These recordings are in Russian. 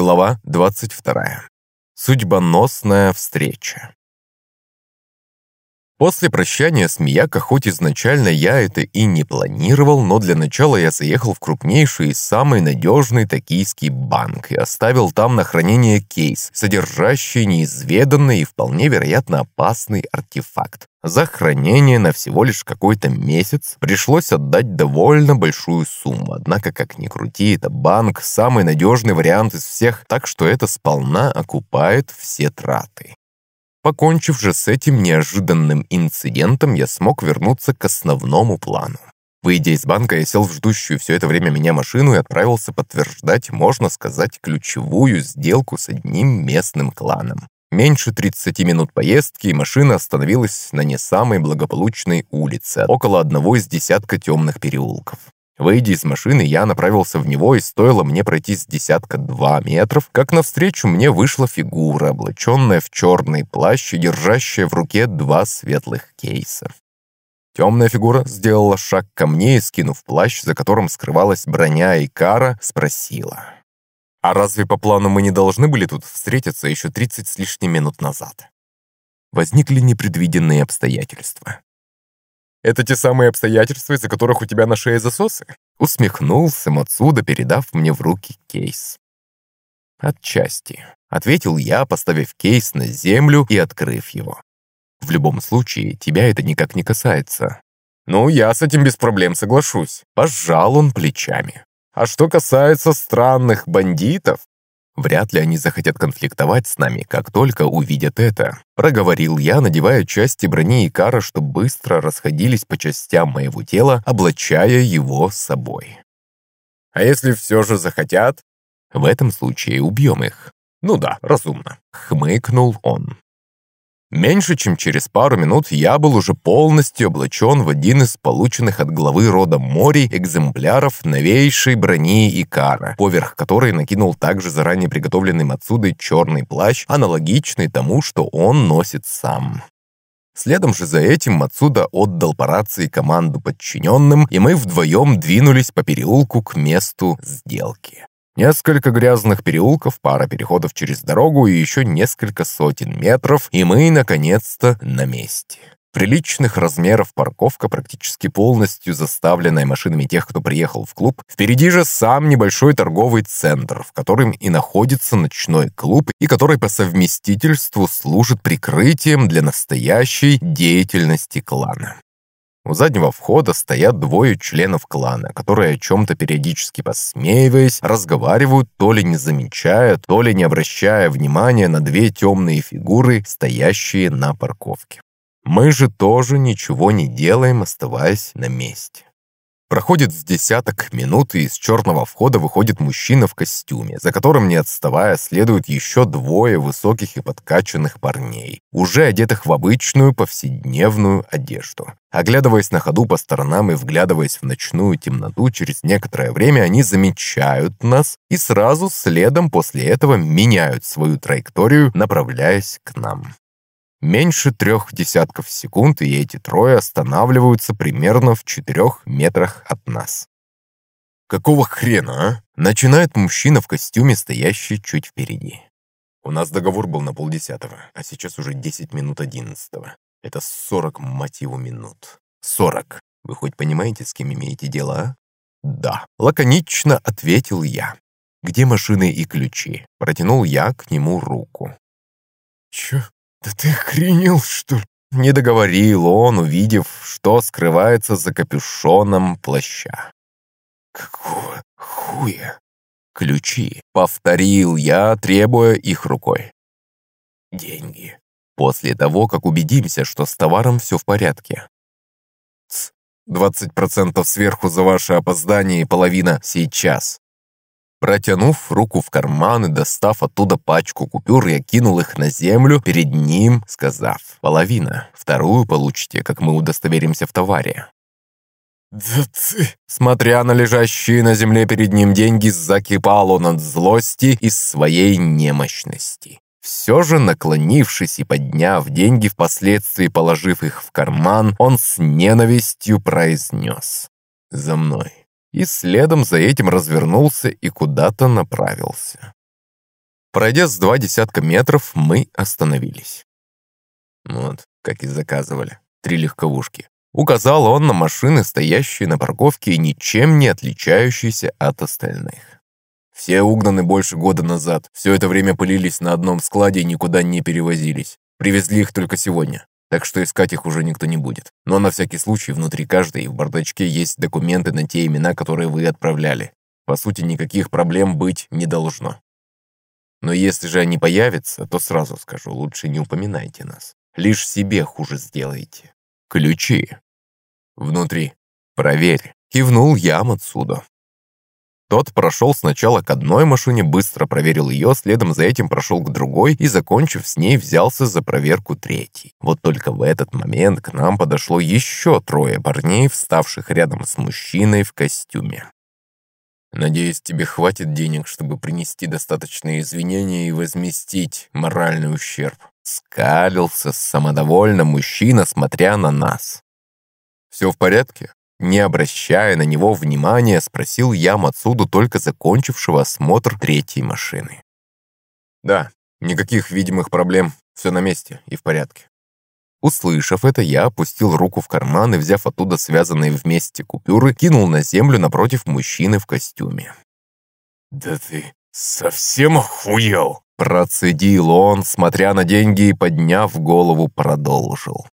Глава 22. Судьбоносная встреча. После прощания с Мияко, хоть изначально я это и не планировал, но для начала я заехал в крупнейший и самый надежный токийский банк и оставил там на хранение кейс, содержащий неизведанный и вполне вероятно опасный артефакт. За хранение на всего лишь какой-то месяц пришлось отдать довольно большую сумму, однако, как ни крути, это банк – самый надежный вариант из всех, так что это сполна окупает все траты. Покончив же с этим неожиданным инцидентом, я смог вернуться к основному плану. Выйдя из банка, я сел в ждущую все это время меня машину и отправился подтверждать, можно сказать, ключевую сделку с одним местным кланом. Меньше 30 минут поездки, и машина остановилась на не самой благополучной улице, около одного из десятка темных переулков. Выйдя из машины, я направился в него, и стоило мне пройти с десятка два метров, как навстречу мне вышла фигура, облаченная в черный плащ и держащая в руке два светлых кейса. Темная фигура сделала шаг ко мне и, скинув плащ, за которым скрывалась броня и кара, спросила. «А разве по плану мы не должны были тут встретиться еще 30 с лишним минут назад?» Возникли непредвиденные обстоятельства. Это те самые обстоятельства, из-за которых у тебя на шее засосы?» Усмехнулся Мацуда, передав мне в руки кейс. «Отчасти», — ответил я, поставив кейс на землю и открыв его. «В любом случае, тебя это никак не касается». «Ну, я с этим без проблем соглашусь», — пожал он плечами. «А что касается странных бандитов, Вряд ли они захотят конфликтовать с нами, как только увидят это. Проговорил я, надевая части брони и кара, чтобы быстро расходились по частям моего тела, облачая его с собой. А если все же захотят? В этом случае убьем их. Ну да, разумно. Хмыкнул он. Меньше чем через пару минут я был уже полностью облачен в один из полученных от главы рода Мори экземпляров новейшей брони Икара, поверх которой накинул также заранее приготовленный Мацудой черный плащ, аналогичный тому, что он носит сам. Следом же за этим Мацуда отдал по рации команду подчиненным, и мы вдвоем двинулись по переулку к месту сделки. Несколько грязных переулков, пара переходов через дорогу и еще несколько сотен метров, и мы, наконец-то, на месте. Приличных размеров парковка, практически полностью заставленная машинами тех, кто приехал в клуб. Впереди же сам небольшой торговый центр, в котором и находится ночной клуб, и который по совместительству служит прикрытием для настоящей деятельности клана. У заднего входа стоят двое членов клана, которые о чем-то периодически посмеиваясь, разговаривают, то ли не замечая, то ли не обращая внимания на две темные фигуры, стоящие на парковке. Мы же тоже ничего не делаем, оставаясь на месте. Проходит с десяток минут, и из черного входа выходит мужчина в костюме, за которым, не отставая, следуют еще двое высоких и подкачанных парней, уже одетых в обычную повседневную одежду. Оглядываясь на ходу по сторонам и вглядываясь в ночную темноту, через некоторое время они замечают нас и сразу следом после этого меняют свою траекторию, направляясь к нам. Меньше трех десятков секунд, и эти трое останавливаются примерно в четырех метрах от нас. «Какого хрена, а?» Начинает мужчина в костюме, стоящий чуть впереди. У нас договор был на полдесятого, а сейчас уже десять минут одиннадцатого. Это сорок, его, минут. Сорок. Вы хоть понимаете, с кем имеете дело, а? Да. Лаконично ответил я. Где машины и ключи? Протянул я к нему руку. Чё? «Да ты охренел, что ли?» Не договорил он, увидев, что скрывается за капюшоном плаща. «Какого хуя?» «Ключи», — повторил я, требуя их рукой. «Деньги». После того, как убедимся, что с товаром все в порядке. «Двадцать процентов сверху за ваше опоздание и половина сейчас». Протянув руку в карман и достав оттуда пачку купюр, я кинул их на землю перед ним, сказав «Половина, вторую получите, как мы удостоверимся в товаре». «Да ты...» Смотря на лежащие на земле перед ним деньги, закипал он от злости и своей немощности. Все же, наклонившись и подняв деньги, впоследствии положив их в карман, он с ненавистью произнес «За мной» и следом за этим развернулся и куда-то направился. Пройдя с два десятка метров, мы остановились. Вот, как и заказывали. Три легковушки. Указал он на машины, стоящие на парковке и ничем не отличающиеся от остальных. Все угнаны больше года назад. Все это время пылились на одном складе и никуда не перевозились. Привезли их только сегодня. Так что искать их уже никто не будет. Но на всякий случай внутри каждой в бардачке есть документы на те имена, которые вы отправляли. По сути, никаких проблем быть не должно. Но если же они появятся, то сразу скажу, лучше не упоминайте нас. Лишь себе хуже сделаете. Ключи. Внутри. Проверь. Кивнул я отсюда. Тот прошел сначала к одной машине, быстро проверил ее, следом за этим прошел к другой и, закончив с ней, взялся за проверку третьей. Вот только в этот момент к нам подошло еще трое парней, вставших рядом с мужчиной в костюме. «Надеюсь, тебе хватит денег, чтобы принести достаточные извинения и возместить моральный ущерб», скалился самодовольно мужчина, смотря на нас. «Все в порядке?» Не обращая на него внимания, спросил я Мацуду, только закончившего осмотр третьей машины. «Да, никаких видимых проблем, все на месте и в порядке». Услышав это, я опустил руку в карман и, взяв оттуда связанные вместе купюры, кинул на землю напротив мужчины в костюме. «Да ты совсем охуел!» Процедил он, смотря на деньги и, подняв голову, продолжил.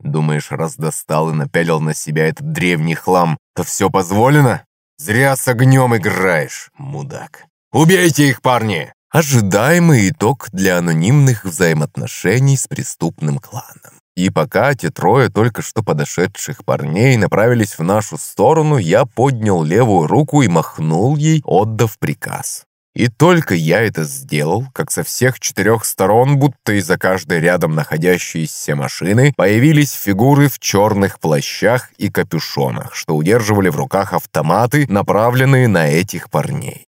Думаешь, раз достал и напялил на себя этот древний хлам, то все позволено? Зря с огнем играешь, мудак. Убейте их, парни! Ожидаемый итог для анонимных взаимоотношений с преступным кланом. И пока те трое только что подошедших парней направились в нашу сторону, я поднял левую руку и махнул ей, отдав приказ. И только я это сделал, как со всех четырех сторон, будто из-за каждой рядом находящейся машины, появились фигуры в черных плащах и капюшонах, что удерживали в руках автоматы, направленные на этих парней.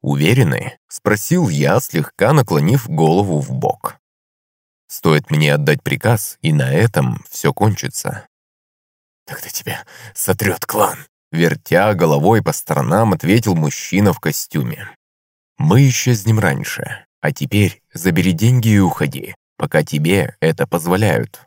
«Уверены?» — спросил я, слегка наклонив голову в бок. «Стоит мне отдать приказ, и на этом все кончится». «Тогда тебя сотрет клан», — вертя головой по сторонам, ответил мужчина в костюме. Мы исчезнем раньше, а теперь забери деньги и уходи, пока тебе это позволяют».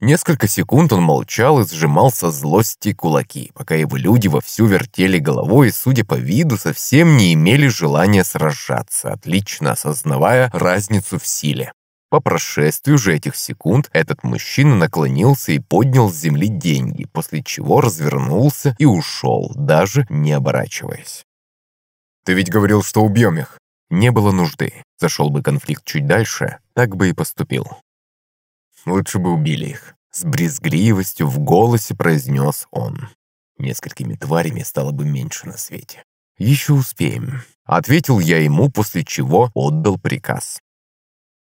Несколько секунд он молчал и сжимал со злости кулаки, пока его люди вовсю вертели головой и, судя по виду, совсем не имели желания сражаться, отлично осознавая разницу в силе. По прошествию же этих секунд этот мужчина наклонился и поднял с земли деньги, после чего развернулся и ушел, даже не оборачиваясь. Ты ведь говорил, что убьем их. Не было нужды. Зашел бы конфликт чуть дальше, так бы и поступил. Лучше бы убили их. С брезгливостью в голосе произнес он. Несколькими тварями стало бы меньше на свете. «Еще успеем», — ответил я ему, после чего отдал приказ.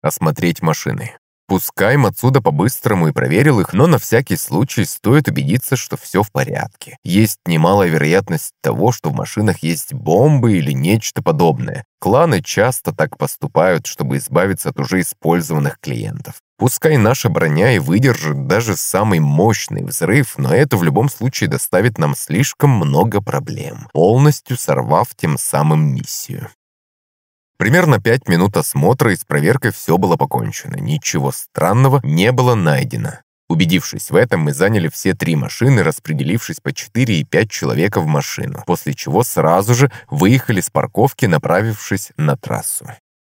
«Осмотреть машины. Пускай отсюда по-быстрому и проверил их, но на всякий случай стоит убедиться, что все в порядке. Есть немалая вероятность того, что в машинах есть бомбы или нечто подобное. Кланы часто так поступают, чтобы избавиться от уже использованных клиентов. Пускай наша броня и выдержит даже самый мощный взрыв, но это в любом случае доставит нам слишком много проблем, полностью сорвав тем самым миссию. Примерно пять минут осмотра и с проверкой все было покончено. Ничего странного не было найдено. Убедившись в этом, мы заняли все три машины, распределившись по 4 и 5 человека в машину, после чего сразу же выехали с парковки, направившись на трассу.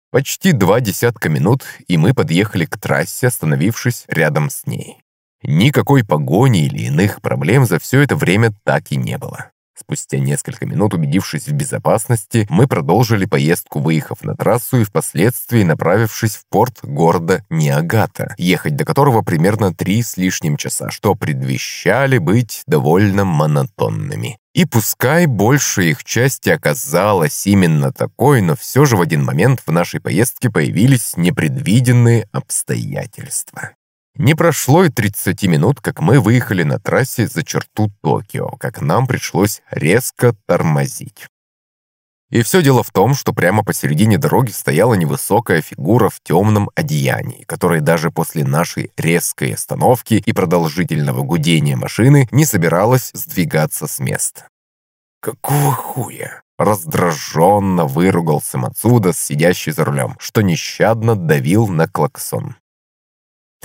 Почти два десятка минут, и мы подъехали к трассе, остановившись рядом с ней. Никакой погони или иных проблем за все это время так и не было. Спустя несколько минут, убедившись в безопасности, мы продолжили поездку, выехав на трассу и впоследствии направившись в порт города Ниагата, ехать до которого примерно три с лишним часа, что предвещали быть довольно монотонными. И пускай большая их части оказалась именно такой, но все же в один момент в нашей поездке появились непредвиденные обстоятельства. Не прошло и 30 минут, как мы выехали на трассе за черту Токио, как нам пришлось резко тормозить. И все дело в том, что прямо посередине дороги стояла невысокая фигура в темном одеянии, которая даже после нашей резкой остановки и продолжительного гудения машины не собиралась сдвигаться с места. «Какого хуя?» Раздраженно выругался Мацуда, сидящий за рулем, что нещадно давил на клаксон.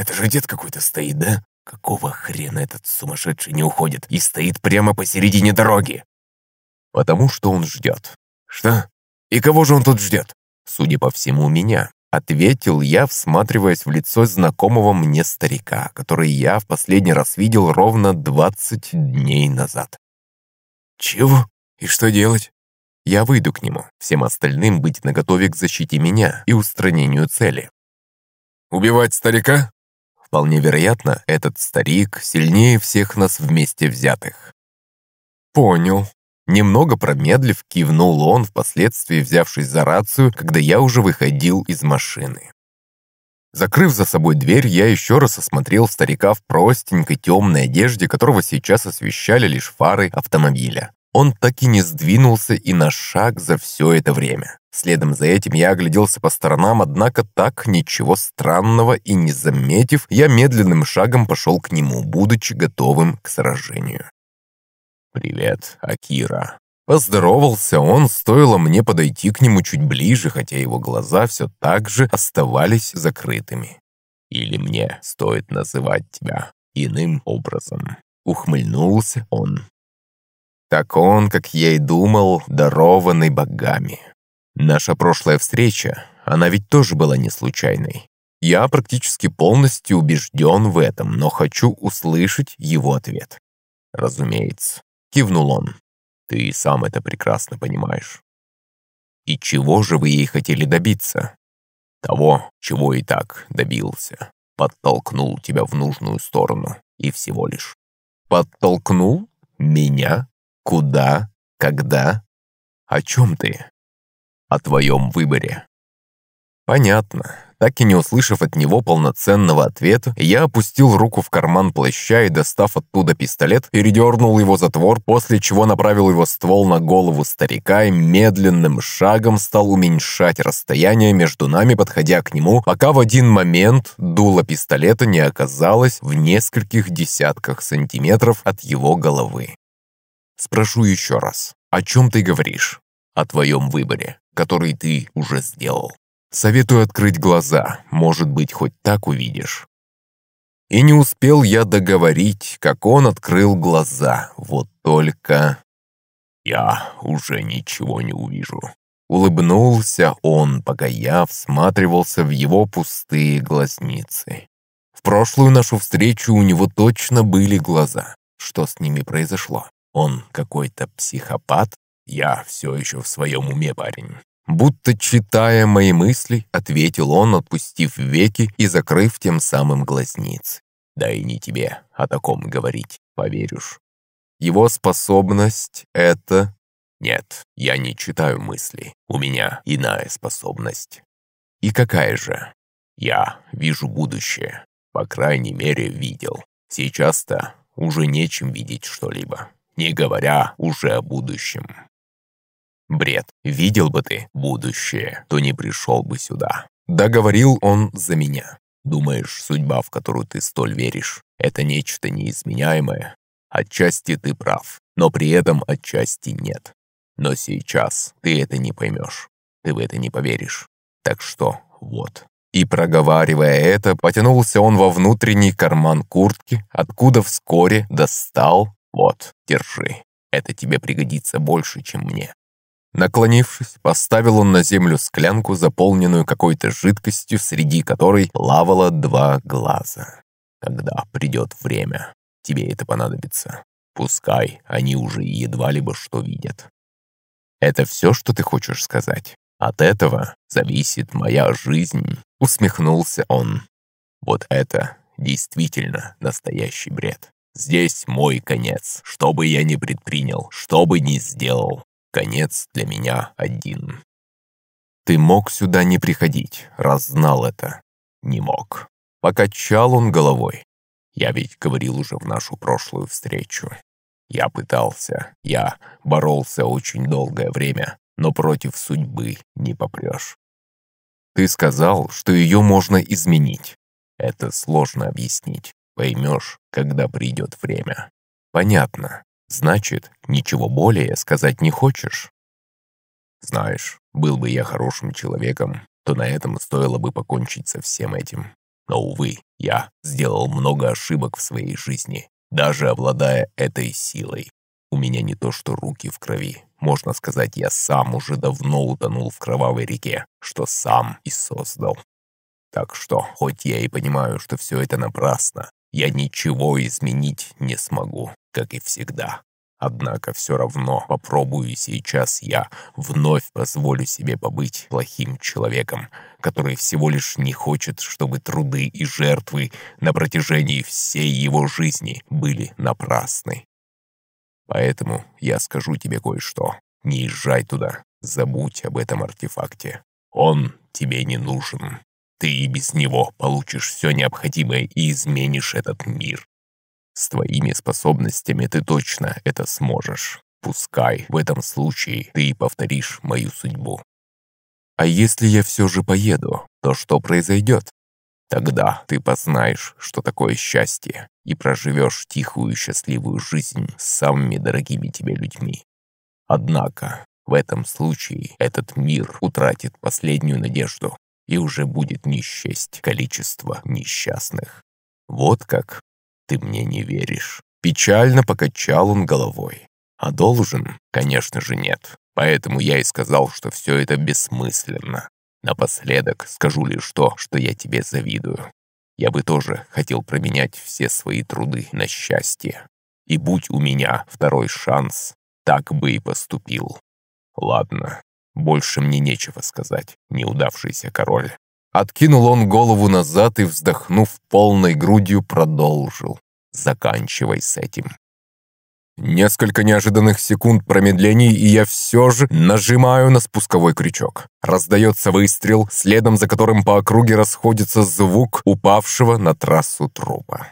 «Это же дед какой-то стоит, да? Какого хрена этот сумасшедший не уходит и стоит прямо посередине дороги?» «Потому что он ждет». «Что? И кого же он тут ждет?» «Судя по всему, меня». Ответил я, всматриваясь в лицо знакомого мне старика, который я в последний раз видел ровно 20 дней назад. «Чего? И что делать?» Я выйду к нему, всем остальным быть наготове к защите меня и устранению цели. «Убивать старика?» Вполне вероятно, этот старик сильнее всех нас вместе взятых. Понял. Немного промедлив, кивнул он, впоследствии взявшись за рацию, когда я уже выходил из машины. Закрыв за собой дверь, я еще раз осмотрел старика в простенькой темной одежде, которого сейчас освещали лишь фары автомобиля. Он так и не сдвинулся и на шаг за все это время. Следом за этим я огляделся по сторонам, однако так ничего странного и не заметив, я медленным шагом пошел к нему, будучи готовым к сражению. «Привет, Акира». Поздоровался он, стоило мне подойти к нему чуть ближе, хотя его глаза все так же оставались закрытыми. «Или мне стоит называть тебя иным образом?» Ухмыльнулся он. Так он, как я и думал, дарованный богами. Наша прошлая встреча, она ведь тоже была не случайной. Я практически полностью убежден в этом, но хочу услышать его ответ. Разумеется, кивнул он. Ты сам это прекрасно понимаешь. И чего же вы ей хотели добиться? Того, чего и так добился. Подтолкнул тебя в нужную сторону. И всего лишь. Подтолкнул? Меня? Куда? Когда? О чем ты? О твоем выборе. Понятно. Так и не услышав от него полноценного ответа, я опустил руку в карман плаща и, достав оттуда пистолет, передернул его затвор, после чего направил его ствол на голову старика и медленным шагом стал уменьшать расстояние между нами, подходя к нему, пока в один момент дуло пистолета не оказалось в нескольких десятках сантиметров от его головы. Спрошу еще раз, о чем ты говоришь? О твоем выборе, который ты уже сделал. Советую открыть глаза, может быть, хоть так увидишь. И не успел я договорить, как он открыл глаза. Вот только... Я уже ничего не увижу. Улыбнулся он, пока я всматривался в его пустые глазницы. В прошлую нашу встречу у него точно были глаза. Что с ними произошло? Он какой-то психопат? Я все еще в своем уме, парень. Будто читая мои мысли, ответил он, отпустив веки и закрыв тем самым глазниц. Да и не тебе о таком говорить, поверишь. Его способность — это... Нет, я не читаю мысли. У меня иная способность. И какая же? Я вижу будущее. По крайней мере, видел. Сейчас-то уже нечем видеть что-либо не говоря уже о будущем. Бред. Видел бы ты будущее, то не пришел бы сюда. Договорил он за меня. Думаешь, судьба, в которую ты столь веришь, это нечто неизменяемое? Отчасти ты прав, но при этом отчасти нет. Но сейчас ты это не поймешь. Ты в это не поверишь. Так что вот. И проговаривая это, потянулся он во внутренний карман куртки, откуда вскоре достал «Вот, держи. Это тебе пригодится больше, чем мне». Наклонившись, поставил он на землю склянку, заполненную какой-то жидкостью, среди которой плавало два глаза. Когда придет время, тебе это понадобится. Пускай они уже едва либо что видят. Это все, что ты хочешь сказать? От этого зависит моя жизнь, усмехнулся он. Вот это действительно настоящий бред. Здесь мой конец. Что бы я ни предпринял, что бы ни сделал, конец для меня один. Ты мог сюда не приходить, раз знал это. Не мог. Покачал он головой. Я ведь говорил уже в нашу прошлую встречу. Я пытался, я боролся очень долгое время, но против судьбы не попрешь. Ты сказал, что ее можно изменить. Это сложно объяснить. Поймешь, когда придет время. Понятно. Значит, ничего более сказать не хочешь? Знаешь, был бы я хорошим человеком, то на этом стоило бы покончить со всем этим. Но, увы, я сделал много ошибок в своей жизни, даже обладая этой силой. У меня не то что руки в крови. Можно сказать, я сам уже давно утонул в кровавой реке, что сам и создал. Так что, хоть я и понимаю, что все это напрасно, я ничего изменить не смогу, как и всегда. Однако все равно попробую сейчас я вновь позволю себе побыть плохим человеком, который всего лишь не хочет, чтобы труды и жертвы на протяжении всей его жизни были напрасны. Поэтому я скажу тебе кое-что. Не езжай туда, забудь об этом артефакте. Он тебе не нужен. Ты и без него получишь все необходимое и изменишь этот мир. С твоими способностями ты точно это сможешь. Пускай в этом случае ты и повторишь мою судьбу. А если я все же поеду, то что произойдет? Тогда ты познаешь, что такое счастье, и проживешь тихую счастливую жизнь с самыми дорогими тебе людьми. Однако в этом случае этот мир утратит последнюю надежду, и уже будет не количество несчастных. Вот как ты мне не веришь». Печально покачал он головой. А должен? Конечно же нет. Поэтому я и сказал, что все это бессмысленно. Напоследок скажу лишь то, что я тебе завидую. Я бы тоже хотел променять все свои труды на счастье. И будь у меня второй шанс, так бы и поступил. Ладно, больше мне нечего сказать, неудавшийся король. Откинул он голову назад и, вздохнув полной грудью, продолжил. «Заканчивай с этим». Несколько неожиданных секунд промедлений, и я все же нажимаю на спусковой крючок. Раздается выстрел, следом за которым по округе расходится звук упавшего на трассу трупа.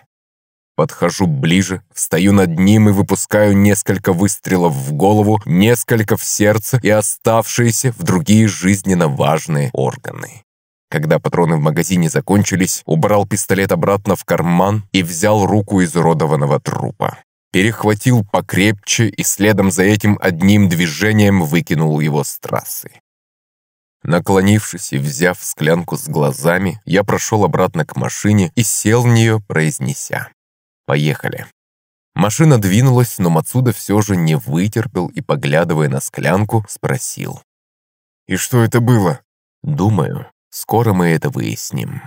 Подхожу ближе, встаю над ним и выпускаю несколько выстрелов в голову, несколько в сердце и оставшиеся в другие жизненно важные органы. Когда патроны в магазине закончились, убрал пистолет обратно в карман и взял руку изуродованного трупа. Перехватил покрепче и следом за этим одним движением выкинул его с трассы. Наклонившись и взяв склянку с глазами, я прошел обратно к машине и сел в нее, произнеся «Поехали». Машина двинулась, но Мацуда все же не вытерпел и, поглядывая на склянку, спросил. «И что это было?» «Думаю, Скоро мы это выясним.